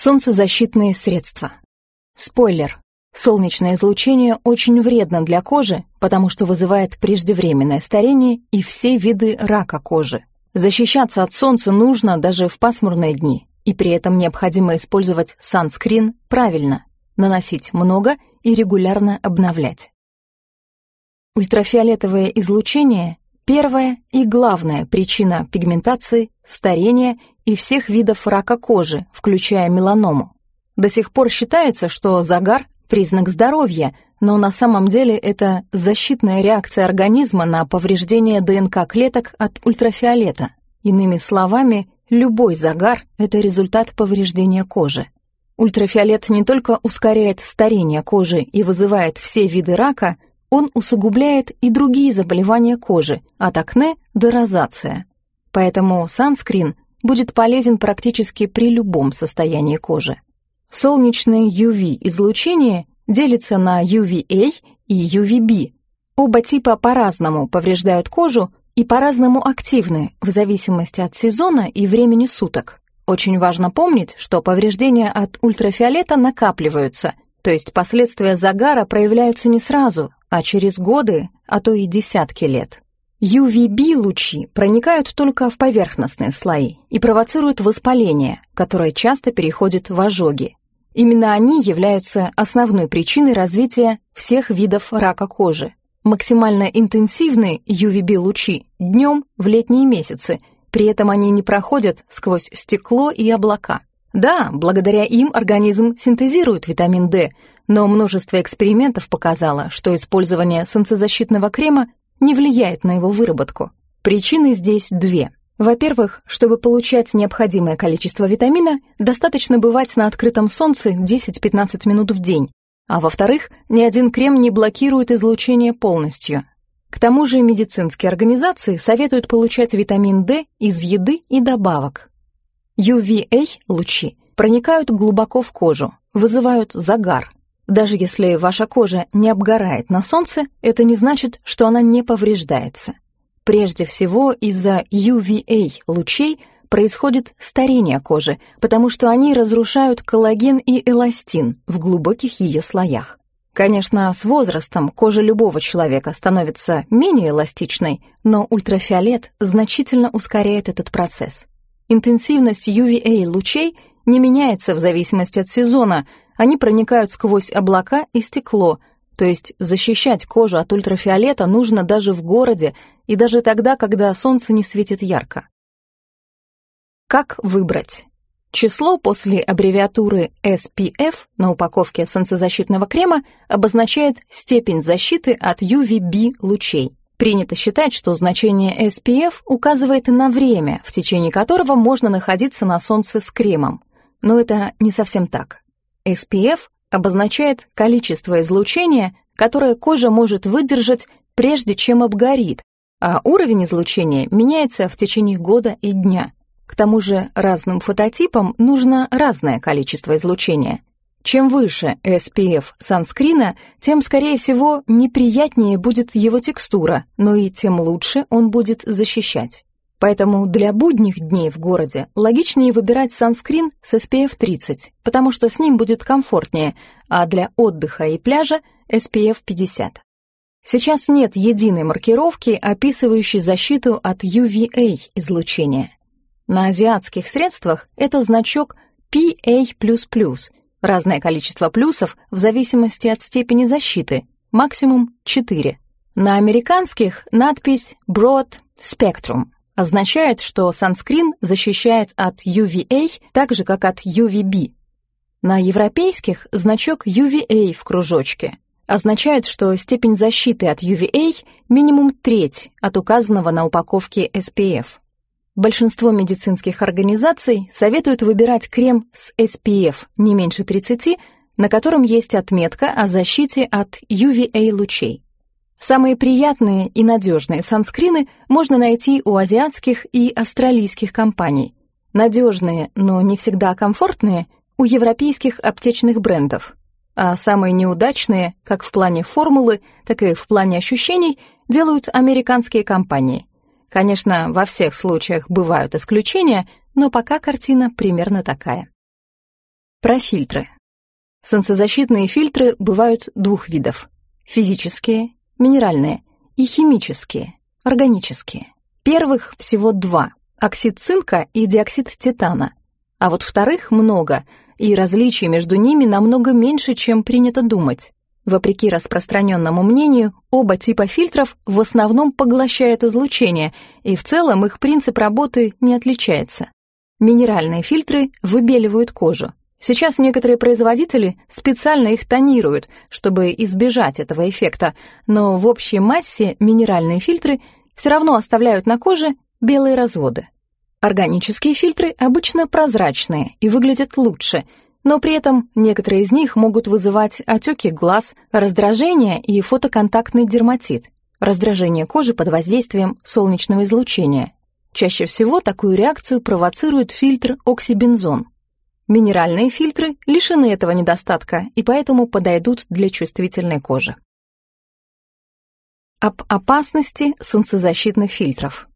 Солнцезащитные средства. Спойлер. Солнечное излучение очень вредно для кожи, потому что вызывает преждевременное старение и все виды рака кожи. Защищаться от солнца нужно даже в пасмурные дни, и при этом необходимо использовать санскрин правильно, наносить много и регулярно обновлять. Ультрафиолетовое излучение – первая и главная причина пигментации, старения и всех видов рака кожи, включая меланому. До сих пор считается, что загар – признак здоровья, но на самом деле это защитная реакция организма на повреждение ДНК клеток от ультрафиолета. Иными словами, любой загар – это результат повреждения кожи. Ультрафиолет не только ускоряет старение кожи и вызывает все виды рака, он усугубляет и другие заболевания кожи, от акне до розация. Поэтому санскрин будет полезен практически при любом состоянии кожи. Солнечное UV-излучение делится на UVA и UVB. Оба типа по-разному повреждают кожу и по-разному активны в зависимости от сезона и времени суток. Очень важно помнить, что повреждения от ультрафиолета накапливаются, то есть последствия загара проявляются не сразу, а через годы, а то и десятки лет. UVB-лучи проникают только в поверхностные слои и провоцируют воспаление, которое часто переходит в ожоги. Именно они являются основной причиной развития всех видов рака кожи. Максимально интенсивные UVB-лучи днем в летние месяцы, при этом они не проходят сквозь стекло и облака. Да, благодаря им организм синтезирует витамин D, но множество экспериментов показало, что использование солнцезащитного крема не влияет на его выработку. Причины здесь две. Во-первых, чтобы получать необходимое количество витамина, достаточно бывать на открытом солнце 10-15 минут в день. А во-вторых, ни один крем не блокирует излучение полностью. К тому же медицинские организации советуют получать витамин D из еды и добавок. UVA-лучи проникают глубоко в кожу, вызывают загар, даже если ваша кожа не обгорает на солнце, это не значит, что она не повреждается. Прежде всего, из-за UVA-лучей происходит старение кожи, потому что они разрушают коллаген и эластин в глубоких ее слоях. Конечно, с возрастом кожа любого человека становится менее эластичной, но ультрафиолет значительно ускоряет этот процесс. Интенсивность UVA-лучей не меняется в зависимости от сезона, они проникают сквозь облака и стекло, то есть защищать кожу от ультрафиолета нужно даже в городе и даже тогда, когда солнце не светит ярко. Как выбрать? Число после аббревиатуры SPF на упаковке солнцезащитного крема обозначает степень защиты от UVB-лучей. Принято считать, что значение SPF указывает на время, в течение которого можно находиться на солнце с кремом. Но это не совсем так. SPF обозначает количество излучения, которое кожа может выдержать, прежде чем обгорит, а уровень излучения меняется в течение года и дня. К тому же разным фототипам нужно разное количество излучения. Чем выше SPF санскрина, тем, скорее всего, неприятнее будет его текстура, но и тем лучше он будет защищать. Поэтому для будних дней в городе логичнее выбирать санскрин с SPF 30, потому что с ним будет комфортнее, а для отдыха и пляжа SPF 50. Сейчас нет единой маркировки, описывающей защиту от UVA излучения. На азиатских средствах это значок PA++, разное количество плюсов в зависимости от степени защиты, максимум 4. На американских надпись Broad Spectrum – означает, что санскрин защищает от UVA так же, как от UVB. На европейских значок UVA в кружочке означает, что степень защиты от UVA минимум треть от указанного на упаковке SPF. Большинство медицинских организаций советуют выбирать крем с SPF не меньше 30, на котором есть отметка о защите от UVA-лучей. Самые приятные и надежные санскрины можно найти у азиатских и австралийских компаний. Надежные, но не всегда комфортные, у европейских аптечных брендов. А самые неудачные, как в плане формулы, так и в плане ощущений, делают американские компании. Конечно, во всех случаях бывают исключения, но пока картина примерно такая. Про фильтры. Солнцезащитные фильтры бывают двух видов. Физические, минеральные, и химические, органические. Первых всего два – оксид цинка и диоксид титана. А вот вторых много, и различий между ними намного меньше, чем принято думать. Вопреки распространенному мнению, оба типа фильтров в основном поглощают излучение, и в целом их принцип работы не отличается. Минеральные фильтры выбеливают кожу. Сейчас некоторые производители специально их тонируют, чтобы избежать этого эффекта, но в общей массе минеральные фильтры все равно оставляют на коже белые разводы. Органические фильтры обычно прозрачные и выглядят лучше, но при этом некоторые из них могут вызывать отеки глаз, раздражение и фотоконтактный дерматит, раздражение кожи под воздействием солнечного излучения. Чаще всего такую реакцию провоцирует фильтр оксибензон. Минеральные фильтры лишены этого недостатка и поэтому подойдут для чувствительной кожи. Об опасности солнцезащитных фильтров.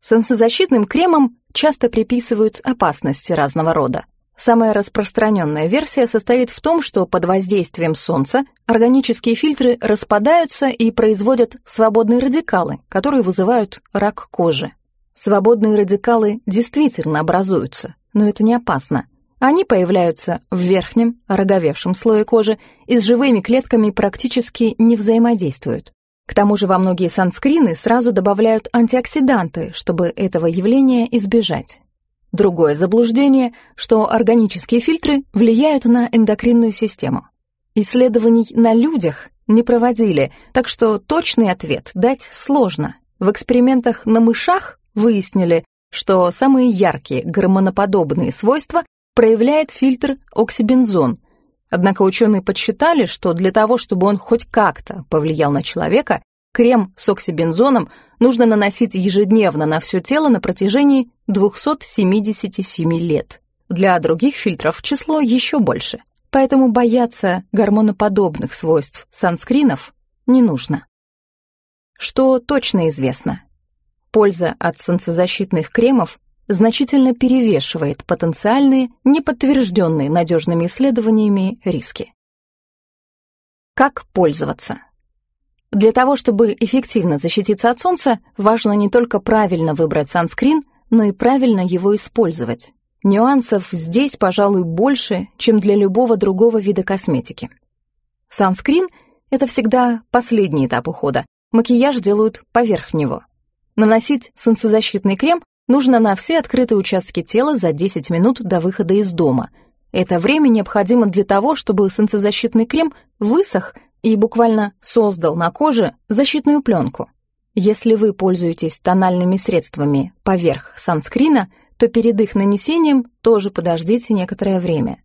Солнцезащитным кремам часто приписывают опасности разного рода. Самая распространенная версия состоит в том, что под воздействием солнца органические фильтры распадаются и производят свободные радикалы, которые вызывают рак кожи. Свободные радикалы действительно образуются, но это не опасно. Они появляются в верхнем, роговевшем слое кожи и с живыми клетками практически не взаимодействуют. К тому же во многие санскрины сразу добавляют антиоксиданты, чтобы этого явления избежать. Другое заблуждение, что органические фильтры влияют на эндокринную систему. Исследований на людях не проводили, так что точный ответ дать сложно. В экспериментах на мышах выяснили, что самые яркие гормоноподобные свойства проявляет фильтр оксибензон. Однако ученые подсчитали, что для того, чтобы он хоть как-то повлиял на человека, крем с оксибензоном нужно наносить ежедневно на все тело на протяжении 277 лет. Для других фильтров число еще больше, поэтому бояться гормоноподобных свойств санскринов не нужно. Что точно известно? Польза от солнцезащитных кремов значительно перевешивает потенциальные, неподтвержденные надежными исследованиями риски. Как пользоваться? Для того, чтобы эффективно защититься от солнца, важно не только правильно выбрать санскрин, но и правильно его использовать. Нюансов здесь, пожалуй, больше, чем для любого другого вида косметики. Санскрин — это всегда последний этап ухода. Макияж делают поверх него. Наносить солнцезащитный крем нужно на все открытые участки тела за 10 минут до выхода из дома. Это время необходимо для того, чтобы солнцезащитный крем высох и буквально создал на коже защитную пленку. Если вы пользуетесь тональными средствами поверх санскрина, то перед их нанесением тоже подождите некоторое время.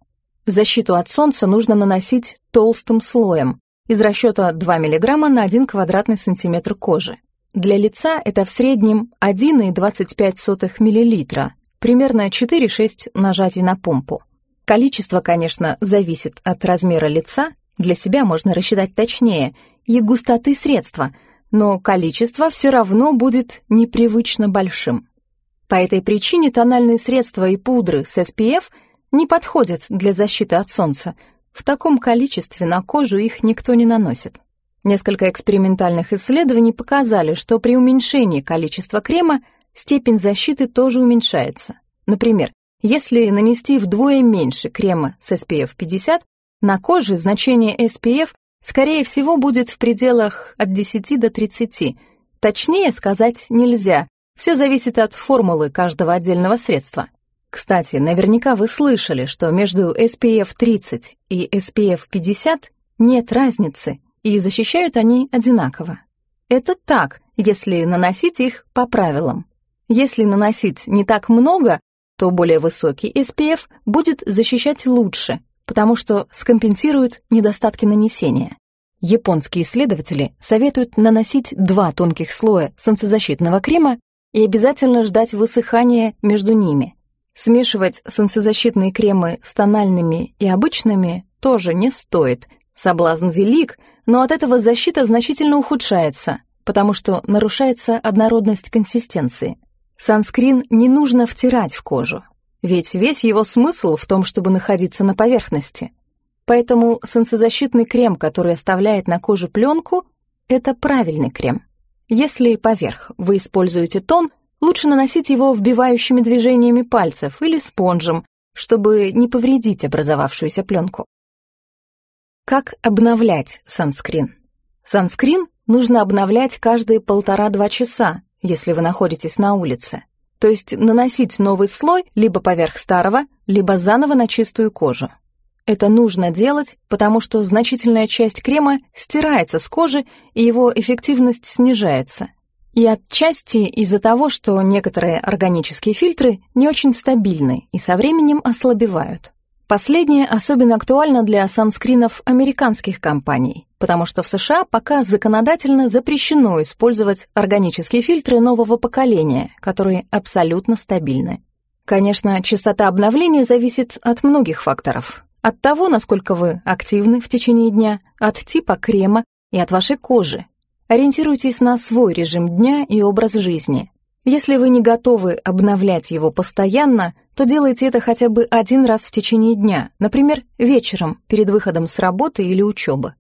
Защиту от солнца нужно наносить толстым слоем, из расчета 2 мг на 1 квадратный сантиметр кожи. Для лица это в среднем 1,25 мл, примерно 4-6 нажатий на помпу. Количество, конечно, зависит от размера лица, для себя можно рассчитать точнее, и густоты средства, но количество все равно будет непривычно большим. По этой причине тональные средства и пудры с SPF не подходят для защиты от солнца. В таком количестве на кожу их никто не наносит. Несколько экспериментальных исследований показали, что при уменьшении количества крема степень защиты тоже уменьшается. Например, если нанести вдвое меньше крема с SPF 50, на коже значение SPF скорее всего будет в пределах от 10 до 30. Точнее сказать нельзя, все зависит от формулы каждого отдельного средства. Кстати, наверняка вы слышали, что между SPF 30 и SPF 50 нет разницы, и защищают они одинаково. Это так, если наносить их по правилам. Если наносить не так много, то более высокий SPF будет защищать лучше, потому что скомпенсирует недостатки нанесения. Японские исследователи советуют наносить два тонких слоя солнцезащитного крема и обязательно ждать высыхания между ними. Смешивать солнцезащитные кремы с тональными и обычными тоже не стоит. Соблазн велик, но от этого защита значительно ухудшается, потому что нарушается однородность консистенции. Санскрин не нужно втирать в кожу. ведь весь его смысл в том, чтобы находиться на поверхности. Поэтому солнцезащитный крем, который оставляет на коже пленку, это правильный крем. Если поверх вы используете тон, лучше наносить его вбивающими движениями пальцев или спонжем, чтобы не повредить образовавшуюся пленку. Как обновлять санскрин? Санскрин нужно обновлять каждые полтора-два часа, если вы находитесь на улице. То есть наносить новый слой либо поверх старого, либо заново на чистую кожу. Это нужно делать, потому что значительная часть крема стирается с кожи, и его эффективность снижается. И отчасти из-за того, что некоторые органические фильтры не очень стабильны и со временем ослабевают. Последнее особенно актуально для санскринов американских компаний, потому что в США пока законодательно запрещено использовать органические фильтры нового поколения, которые абсолютно стабильны. Конечно, частота обновления зависит от многих факторов. От того, насколько вы активны в течение дня, от типа крема и от вашей кожи. Ориентируйтесь на свой режим дня и образ жизни. Если вы не готовы обновлять его постоянно, то делайте это хотя бы один раз в течение дня, например, вечером, перед выходом с работы или учебы.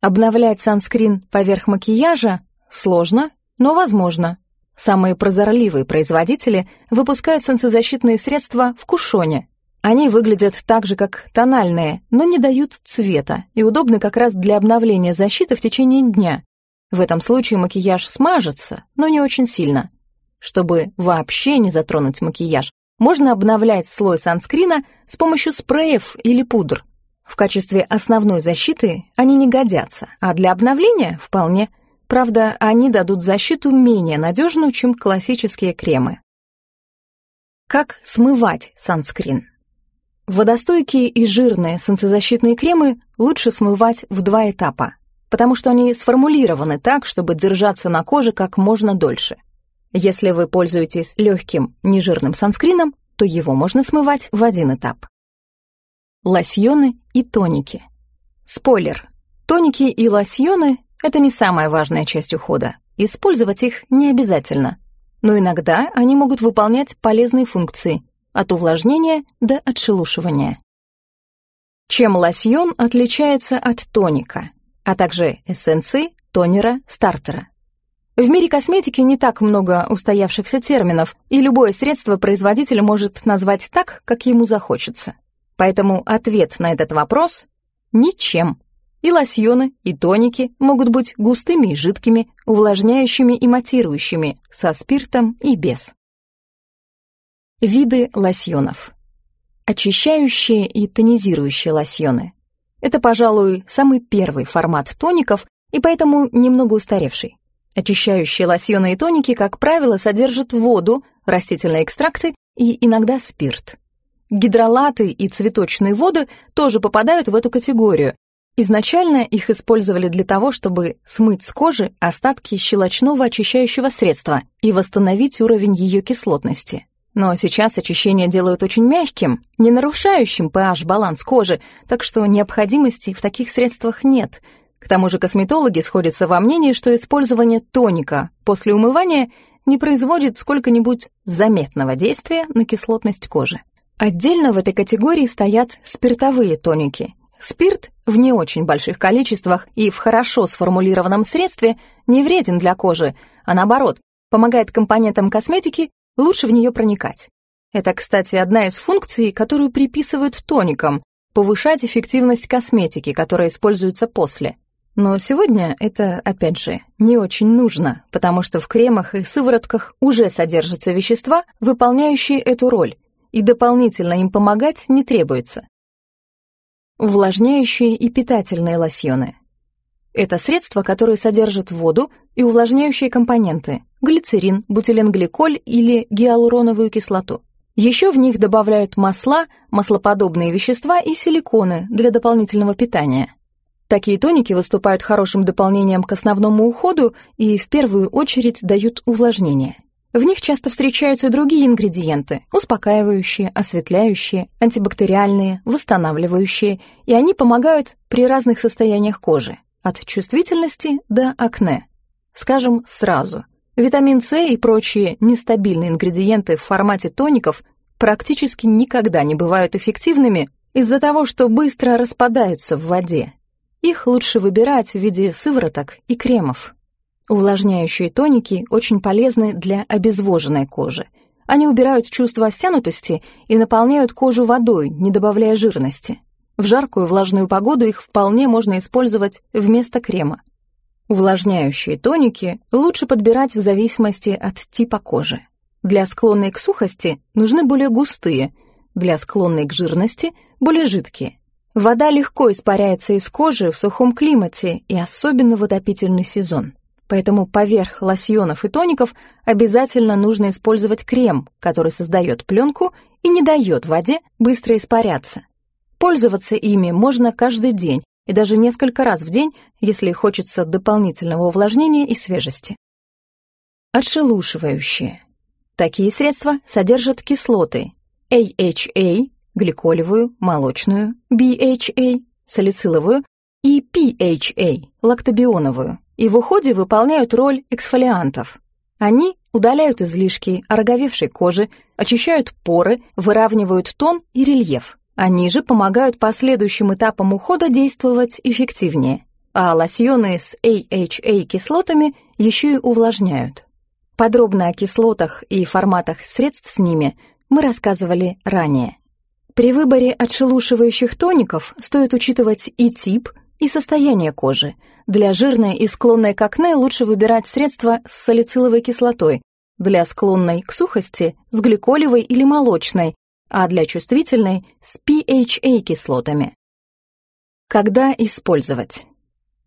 Обновлять санскрин поверх макияжа сложно, но возможно. Самые прозорливые производители выпускают солнцезащитные средства в кушоне. Они выглядят так же, как тональные, но не дают цвета и удобны как раз для обновления защиты в течение дня. В этом случае макияж смажется, но не очень сильно. Чтобы вообще не затронуть макияж, можно обновлять слой санскрина с помощью спреев или пудр. В качестве основной защиты они не годятся, а для обновления вполне. Правда, они дадут защиту менее надежную, чем классические кремы. Как смывать санскрин? Водостойкие и жирные солнцезащитные кремы лучше смывать в два этапа, потому что они сформулированы так, чтобы держаться на коже как можно дольше – если вы пользуетесь легким, нежирным санскрином, то его можно смывать в один этап. Лосьоны и тоники. Спойлер. Тоники и лосьоны — это не самая важная часть ухода. Использовать их не обязательно. Но иногда они могут выполнять полезные функции от увлажнения до отшелушивания. Чем лосьон отличается от тоника, а также эссенции, тонера, стартера? В мире косметики не так много устоявшихся терминов, и любое средство производитель может назвать так, как ему захочется. Поэтому ответ на этот вопрос — ничем. И лосьоны, и тоники могут быть густыми и жидкими, увлажняющими и матирующими, со спиртом и без. Виды лосьонов. Очищающие и тонизирующие лосьоны. Это, пожалуй, самый первый формат тоников и поэтому немного устаревший. Очищающие лосьоны и тоники, как правило, содержат воду, растительные экстракты и иногда спирт. Гидролаты и цветочные воды тоже попадают в эту категорию. Изначально их использовали для того, чтобы смыть с кожи остатки щелочного очищающего средства и восстановить уровень ее кислотности. Но сейчас очищение делают очень мягким, не нарушающим pH-баланс кожи, так что необходимости в таких средствах нет — к тому же косметологи сходятся во мнении, что использование тоника после умывания не производит сколько-нибудь заметного действия на кислотность кожи. Отдельно в этой категории стоят спиртовые тоники. Спирт в не очень больших количествах и в хорошо сформулированном средстве не вреден для кожи, а наоборот, помогает компонентам косметики лучше в нее проникать. Это, кстати, одна из функций, которую приписывают тоникам — повышать эффективность косметики, которая используется после. Но сегодня это, опять же, не очень нужно, потому что в кремах и сыворотках уже содержатся вещества, выполняющие эту роль, и дополнительно им помогать не требуется. Увлажняющие и питательные лосьоны. Это средства, которые содержат воду и увлажняющие компоненты – глицерин, бутиленгликоль или гиалуроновую кислоту. Еще в них добавляют масла, маслоподобные вещества и силиконы для дополнительного питания. Такие тоники выступают хорошим дополнением к основному уходу и в первую очередь дают увлажнение. В них часто встречаются и другие ингредиенты – успокаивающие, осветляющие, антибактериальные, восстанавливающие, и они помогают при разных состояниях кожи, от чувствительности до акне. Скажем сразу, витамин С и прочие нестабильные ингредиенты в формате тоников практически никогда не бывают эффективными из-за того, что быстро распадаются в воде. Их лучше выбирать в виде сывороток и кремов. Увлажняющие тоники очень полезны для обезвоженной кожи. Они убирают чувство стянутости и наполняют кожу водой, не добавляя жирности. В жаркую влажную погоду их вполне можно использовать вместо крема. Увлажняющие тоники лучше подбирать в зависимости от типа кожи. Для склонной к сухости нужны более густые, для склонной к жирности – более жидкие. Вода легко испаряется из кожи в сухом климате и особенно в отопительный сезон. Поэтому поверх лосьонов и тоников обязательно нужно использовать крем, который создает пленку и не дает воде быстро испаряться. Пользоваться ими можно каждый день и даже несколько раз в день, если хочется дополнительного увлажнения и свежести. Отшелушивающие. Такие средства содержат кислоты AHA, гликолевую, молочную, BHA, салициловую и PHA, лактобионовую, и в уходе выполняют роль эксфолиантов. Они удаляют излишки ороговевшей кожи, очищают поры, выравнивают тон и рельеф. Они же помогают последующим этапам ухода действовать эффективнее, а лосьоны с AHA-кислотами еще и увлажняют. Подробно о кислотах и форматах средств с ними мы рассказывали ранее. При выборе отшелушивающих тоников стоит учитывать и тип, и состояние кожи. Для жирной и склонной к акне лучше выбирать средства с салициловой кислотой, для склонной к сухости – с гликолевой или молочной, а для чувствительной — с PHA-кислотами. Когда использовать?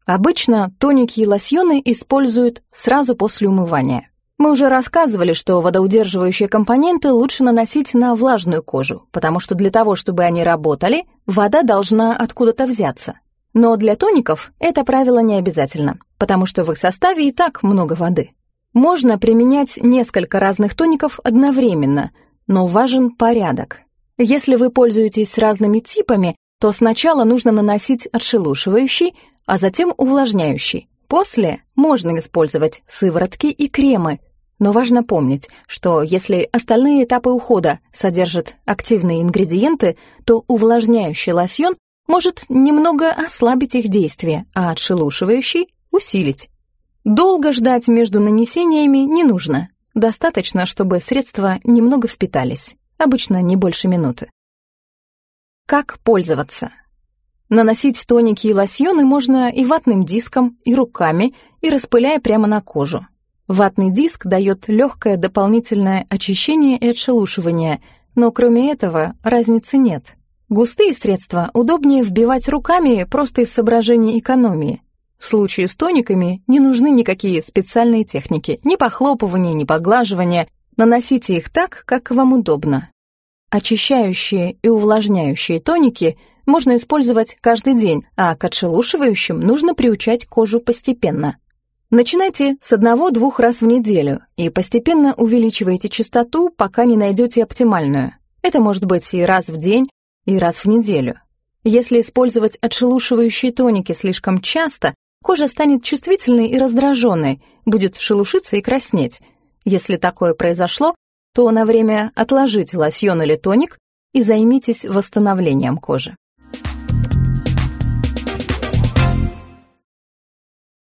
Обычно тоники и лосьоны используют сразу после умывания. Мы уже рассказывали, что водоудерживающие компоненты лучше наносить на влажную кожу, потому что для того, чтобы они работали, вода должна откуда-то взяться. Но для тоников это правило не обязательно, потому что в их составе и так много воды. Можно применять несколько разных тоников одновременно, но важен порядок. Если вы пользуетесь разными типами, то сначала нужно наносить отшелушивающий, а затем увлажняющий. После можно использовать сыворотки и кремы, но важно помнить, что если остальные этапы ухода содержат активные ингредиенты, то увлажняющий лосьон может немного ослабить их действие, а отшелушивающий — усилить. Долго ждать между нанесениями не нужно. Достаточно, чтобы средства немного впитались, обычно не больше минуты. Как пользоваться? Наносить тоники и лосьоны можно и ватным диском, и руками, и распыляя прямо на кожу. Ватный диск дает легкое дополнительное очищение и отшелушивание, но кроме этого разницы нет. Густые средства удобнее вбивать руками просто из соображений экономии. В случае с тониками не нужны никакие специальные техники, ни похлопывания, ни поглаживания. Наносите их так, как вам удобно. Очищающие и увлажняющие тоники можно использовать каждый день, а к отшелушивающим нужно приучать кожу постепенно. Начинайте с одного-двух раз в неделю и постепенно увеличивайте частоту, пока не найдете оптимальную. Это может быть и раз в день, и раз в неделю. Если использовать отшелушивающие тоники слишком часто, Кожа станет чувствительной и раздраженной, будет шелушиться и краснеть. Если такое произошло, то на время отложите лосьон или тоник и займитесь восстановлением кожи.